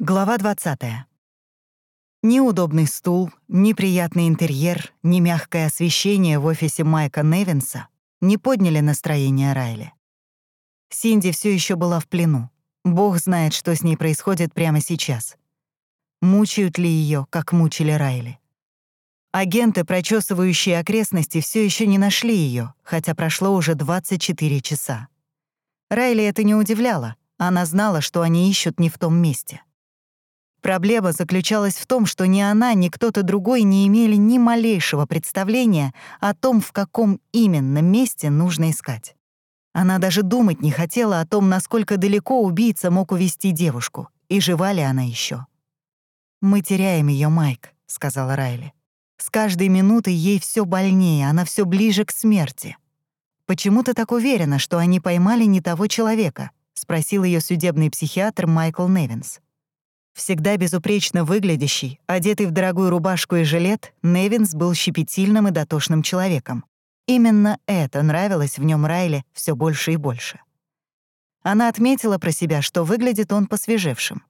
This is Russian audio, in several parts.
Глава 20. Ни удобный стул, ни приятный интерьер, ни мягкое освещение в офисе Майка Невинса не подняли настроение Райли. Синди все еще была в плену. Бог знает, что с ней происходит прямо сейчас. Мучают ли ее, как мучили Райли? Агенты, прочесывающие окрестности, все еще не нашли ее, хотя прошло уже 24 часа. Райли это не удивляло. Она знала, что они ищут не в том месте. Проблема заключалась в том, что ни она, ни кто-то другой не имели ни малейшего представления о том, в каком именно месте нужно искать. Она даже думать не хотела о том, насколько далеко убийца мог увести девушку, и жива ли она еще. «Мы теряем ее, Майк», — сказала Райли. «С каждой минутой ей все больнее, она все ближе к смерти». «Почему ты так уверена, что они поймали не того человека?» — спросил ее судебный психиатр Майкл Невинс. Всегда безупречно выглядящий, одетый в дорогую рубашку и жилет, Невинс был щепетильным и дотошным человеком. Именно это нравилось в нем Райле все больше и больше. Она отметила про себя, что выглядит он посвежевшим.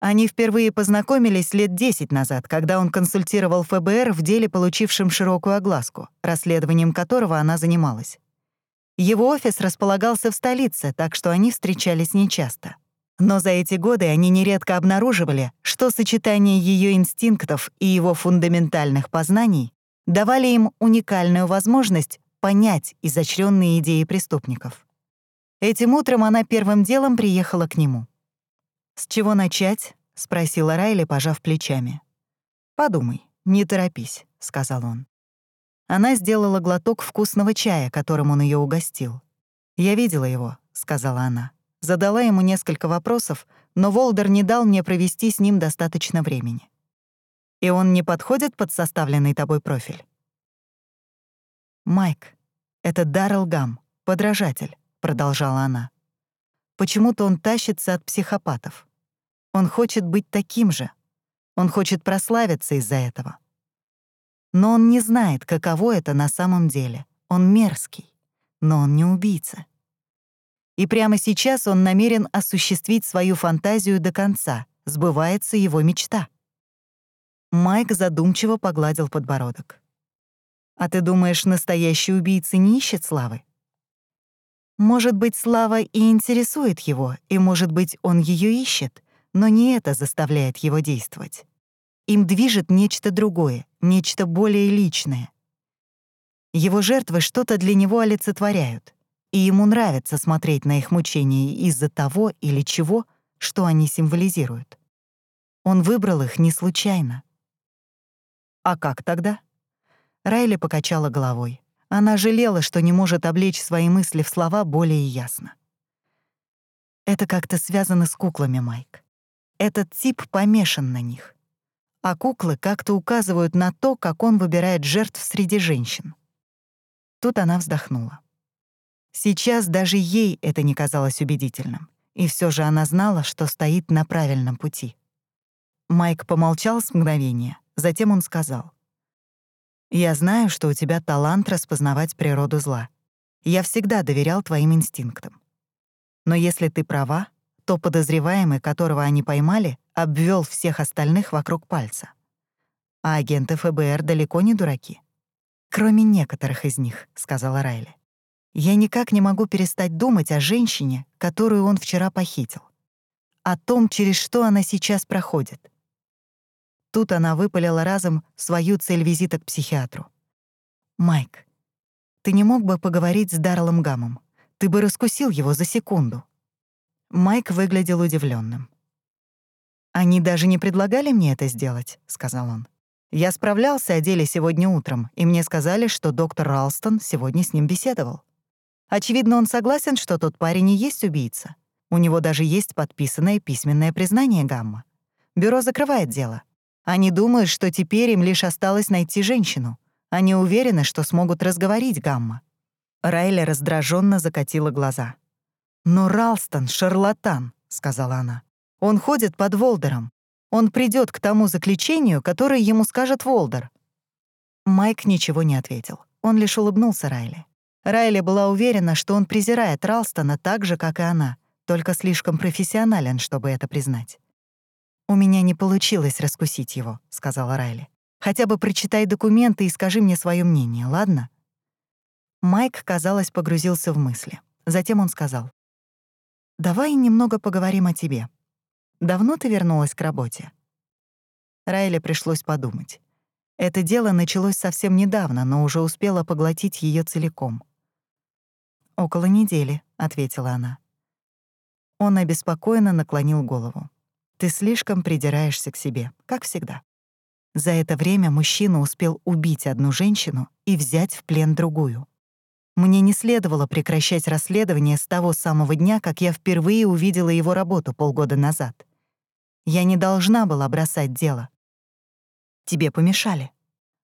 Они впервые познакомились лет 10 назад, когда он консультировал ФБР в деле, получившем широкую огласку, расследованием которого она занималась. Его офис располагался в столице, так что они встречались нечасто. Но за эти годы они нередко обнаруживали, что сочетание ее инстинктов и его фундаментальных познаний давали им уникальную возможность понять изощренные идеи преступников. Этим утром она первым делом приехала к нему. «С чего начать?» — спросила Райли, пожав плечами. «Подумай, не торопись», — сказал он. Она сделала глоток вкусного чая, которым он ее угостил. «Я видела его», — сказала она. Задала ему несколько вопросов, но Волдер не дал мне провести с ним достаточно времени. И он не подходит под составленный тобой профиль? «Майк, это Даррell Гам, подражатель», — продолжала она. «Почему-то он тащится от психопатов. Он хочет быть таким же. Он хочет прославиться из-за этого. Но он не знает, каково это на самом деле. Он мерзкий, но он не убийца. И прямо сейчас он намерен осуществить свою фантазию до конца. Сбывается его мечта. Майк задумчиво погладил подбородок. «А ты думаешь, настоящий убийца не ищет славы?» Может быть, слава и интересует его, и, может быть, он ее ищет, но не это заставляет его действовать. Им движет нечто другое, нечто более личное. Его жертвы что-то для него олицетворяют и ему нравится смотреть на их мучения из-за того или чего, что они символизируют. Он выбрал их не случайно. А как тогда? Райли покачала головой. Она жалела, что не может облечь свои мысли в слова более ясно. Это как-то связано с куклами, Майк. Этот тип помешан на них. А куклы как-то указывают на то, как он выбирает жертв среди женщин. Тут она вздохнула. Сейчас даже ей это не казалось убедительным, и все же она знала, что стоит на правильном пути. Майк помолчал с мгновения, затем он сказал. «Я знаю, что у тебя талант распознавать природу зла. Я всегда доверял твоим инстинктам. Но если ты права, то подозреваемый, которого они поймали, обвел всех остальных вокруг пальца. А агенты ФБР далеко не дураки. «Кроме некоторых из них», — сказала Райли. Я никак не могу перестать думать о женщине, которую он вчера похитил. О том, через что она сейчас проходит. Тут она выпалила разом свою цель визита к психиатру. «Майк, ты не мог бы поговорить с Дарлом Гамом? Ты бы раскусил его за секунду». Майк выглядел удивленным. «Они даже не предлагали мне это сделать», — сказал он. «Я справлялся о деле сегодня утром, и мне сказали, что доктор Ралстон сегодня с ним беседовал. Очевидно, он согласен, что тот парень и есть убийца. У него даже есть подписанное письменное признание Гамма. Бюро закрывает дело. Они думают, что теперь им лишь осталось найти женщину. Они уверены, что смогут разговорить Гамма. Райли раздраженно закатила глаза. «Но Ралстон — шарлатан», — сказала она. «Он ходит под Волдером. Он придет к тому заключению, которое ему скажет Волдер». Майк ничего не ответил. Он лишь улыбнулся Райли. Райли была уверена, что он презирает Ралстона так же, как и она, только слишком профессионален, чтобы это признать. «У меня не получилось раскусить его», — сказала Райли. «Хотя бы прочитай документы и скажи мне свое мнение, ладно?» Майк, казалось, погрузился в мысли. Затем он сказал. «Давай немного поговорим о тебе. Давно ты вернулась к работе?» Райле пришлось подумать. Это дело началось совсем недавно, но уже успело поглотить ее целиком. «Около недели», — ответила она. Он обеспокоенно наклонил голову. «Ты слишком придираешься к себе, как всегда». За это время мужчина успел убить одну женщину и взять в плен другую. Мне не следовало прекращать расследование с того самого дня, как я впервые увидела его работу полгода назад. Я не должна была бросать дело. Тебе помешали.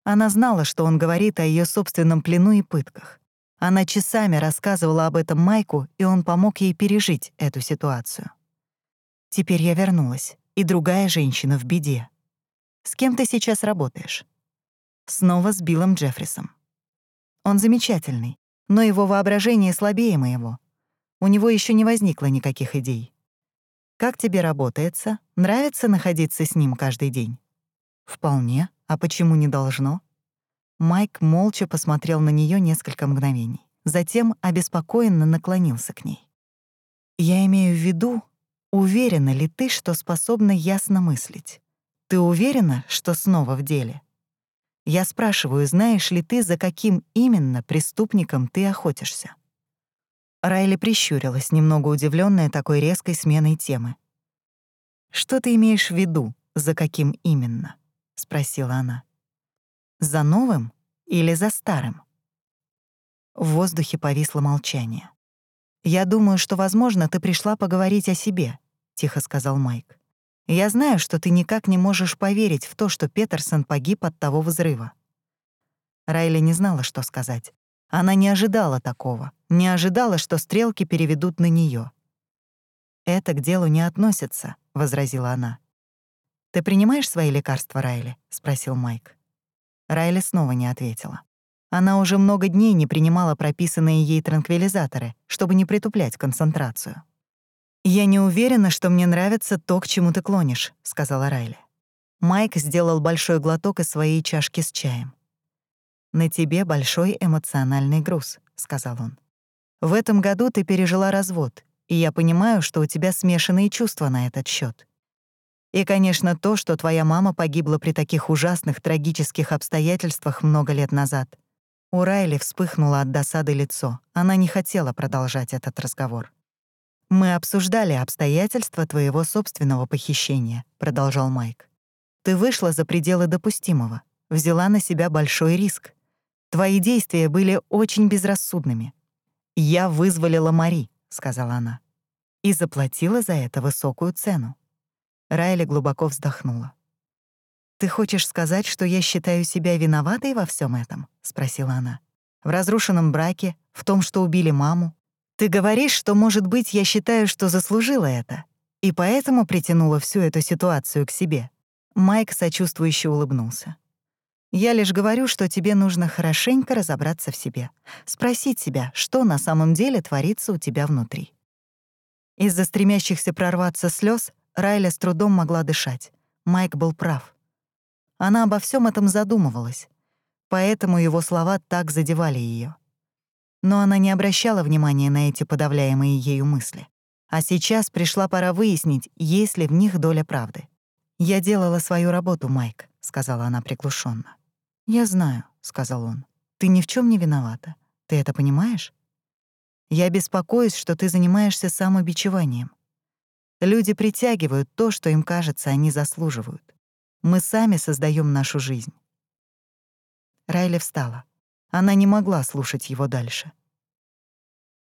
Она знала, что он говорит о ее собственном плену и пытках. Она часами рассказывала об этом Майку, и он помог ей пережить эту ситуацию. Теперь я вернулась, и другая женщина в беде. С кем ты сейчас работаешь? Снова с Биллом Джеффрисом. Он замечательный, но его воображение слабее моего. У него еще не возникло никаких идей. Как тебе работается? Нравится находиться с ним каждый день? Вполне. А почему не должно? Майк молча посмотрел на нее несколько мгновений. Затем обеспокоенно наклонился к ней. «Я имею в виду, уверена ли ты, что способна ясно мыслить? Ты уверена, что снова в деле? Я спрашиваю, знаешь ли ты, за каким именно преступником ты охотишься?» Райли прищурилась, немного удивленная такой резкой сменой темы. «Что ты имеешь в виду, за каким именно?» — спросила она. За новым или за старым? В воздухе повисло молчание. «Я думаю, что, возможно, ты пришла поговорить о себе», — тихо сказал Майк. «Я знаю, что ты никак не можешь поверить в то, что Петерсон погиб от того взрыва». Райли не знала, что сказать. Она не ожидала такого, не ожидала, что стрелки переведут на нее. «Это к делу не относится», — возразила она. «Ты принимаешь свои лекарства, Райли?» — спросил Майк. Райли снова не ответила. Она уже много дней не принимала прописанные ей транквилизаторы, чтобы не притуплять концентрацию. «Я не уверена, что мне нравится то, к чему ты клонишь», — сказала Райли. Майк сделал большой глоток из своей чашки с чаем. «На тебе большой эмоциональный груз», — сказал он. «В этом году ты пережила развод, и я понимаю, что у тебя смешанные чувства на этот счет. И, конечно, то, что твоя мама погибла при таких ужасных трагических обстоятельствах много лет назад. У Райли вспыхнуло от досады лицо. Она не хотела продолжать этот разговор. «Мы обсуждали обстоятельства твоего собственного похищения», — продолжал Майк. «Ты вышла за пределы допустимого, взяла на себя большой риск. Твои действия были очень безрассудными. Я вызволила Мари», — сказала она, «и заплатила за это высокую цену. Райли глубоко вздохнула. «Ты хочешь сказать, что я считаю себя виноватой во всем этом?» — спросила она. «В разрушенном браке, в том, что убили маму. Ты говоришь, что, может быть, я считаю, что заслужила это, и поэтому притянула всю эту ситуацию к себе». Майк сочувствующе улыбнулся. «Я лишь говорю, что тебе нужно хорошенько разобраться в себе, спросить себя, что на самом деле творится у тебя внутри». Из-за стремящихся прорваться слез Райля с трудом могла дышать. Майк был прав. Она обо всем этом задумывалась, поэтому его слова так задевали ее. Но она не обращала внимания на эти подавляемые ею мысли. А сейчас пришла пора выяснить, есть ли в них доля правды. «Я делала свою работу, Майк», — сказала она приглушенно. «Я знаю», — сказал он. «Ты ни в чем не виновата. Ты это понимаешь? Я беспокоюсь, что ты занимаешься самобичеванием. Люди притягивают то, что им кажется, они заслуживают. Мы сами создаем нашу жизнь. Райли встала. Она не могла слушать его дальше.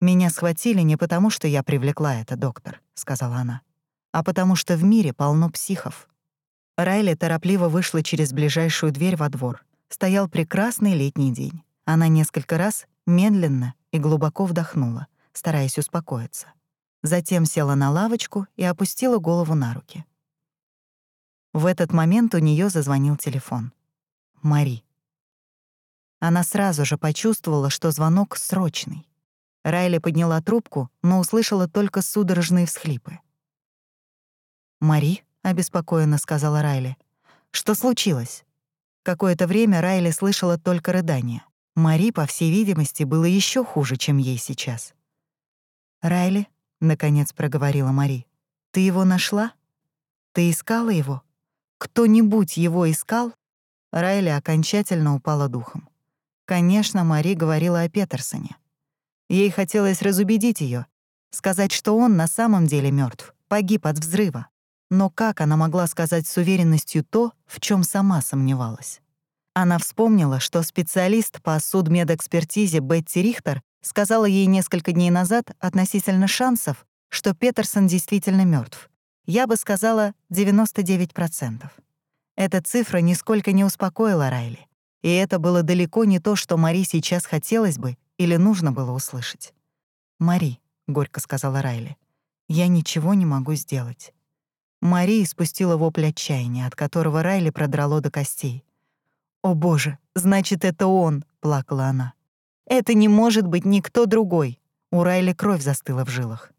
«Меня схватили не потому, что я привлекла это, доктор», — сказала она, «а потому что в мире полно психов». Райли торопливо вышла через ближайшую дверь во двор. Стоял прекрасный летний день. Она несколько раз медленно и глубоко вдохнула, стараясь успокоиться. Затем села на лавочку и опустила голову на руки. В этот момент у нее зазвонил телефон. Мари. Она сразу же почувствовала, что звонок срочный. Райли подняла трубку, но услышала только судорожные всхлипы. «Мари?» — обеспокоенно сказала Райли. «Что случилось?» Какое-то время Райли слышала только рыдания. Мари, по всей видимости, было еще хуже, чем ей сейчас. «Райли», — наконец проговорила Мари, — «ты его нашла? Ты искала его? Кто-нибудь его искал?» Райли окончательно упала духом. Конечно, Мари говорила о Петерсоне. Ей хотелось разубедить ее, сказать, что он на самом деле мертв, погиб от взрыва. Но как она могла сказать с уверенностью то, в чем сама сомневалась? Она вспомнила, что специалист по судмедэкспертизе Бетти Рихтер сказала ей несколько дней назад относительно шансов, что Петерсон действительно мертв. Я бы сказала 99%. Эта цифра нисколько не успокоила Райли. И это было далеко не то, что Мари сейчас хотелось бы или нужно было услышать. «Мари», — горько сказала Райли, — «я ничего не могу сделать». Мари испустила вопль отчаяния, от которого Райли продрало до костей. «О боже, значит, это он!» — плакала она. «Это не может быть никто другой!» У Райли кровь застыла в жилах.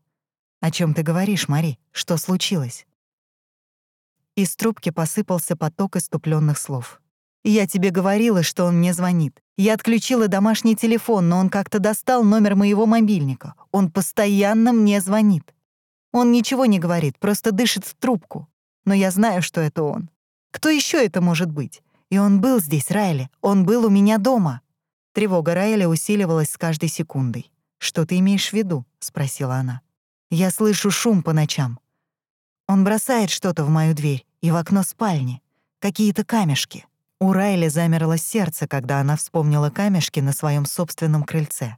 «О чем ты говоришь, Мари? Что случилось?» Из трубки посыпался поток иступленных слов. «Я тебе говорила, что он мне звонит. Я отключила домашний телефон, но он как-то достал номер моего мобильника. Он постоянно мне звонит. Он ничего не говорит, просто дышит в трубку. Но я знаю, что это он. Кто еще это может быть? И он был здесь, Райли. Он был у меня дома». Тревога Райли усиливалась с каждой секундой. «Что ты имеешь в виду?» — спросила она. «Я слышу шум по ночам. Он бросает что-то в мою дверь и в окно спальни. Какие-то камешки». У Райли замерло сердце, когда она вспомнила камешки на своем собственном крыльце.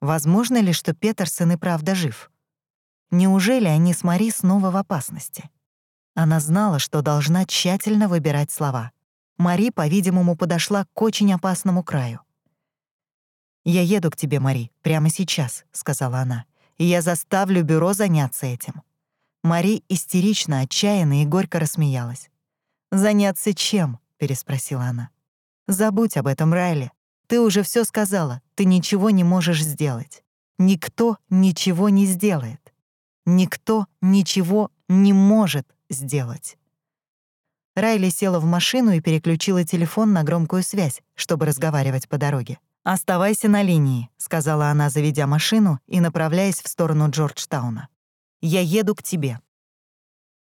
Возможно ли, что Петерсон и правда жив? Неужели они с Мари снова в опасности? Она знала, что должна тщательно выбирать слова. Мари, по-видимому, подошла к очень опасному краю. «Я еду к тебе, Мари, прямо сейчас», — сказала она, «и я заставлю бюро заняться этим». Мари истерично, отчаянно и горько рассмеялась. «Заняться чем?» — переспросила она. «Забудь об этом, Райли. Ты уже все сказала, ты ничего не можешь сделать. Никто ничего не сделает. Никто ничего не может сделать. Райли села в машину и переключила телефон на громкую связь, чтобы разговаривать по дороге. «Оставайся на линии», — сказала она, заведя машину и направляясь в сторону Джорджтауна. «Я еду к тебе».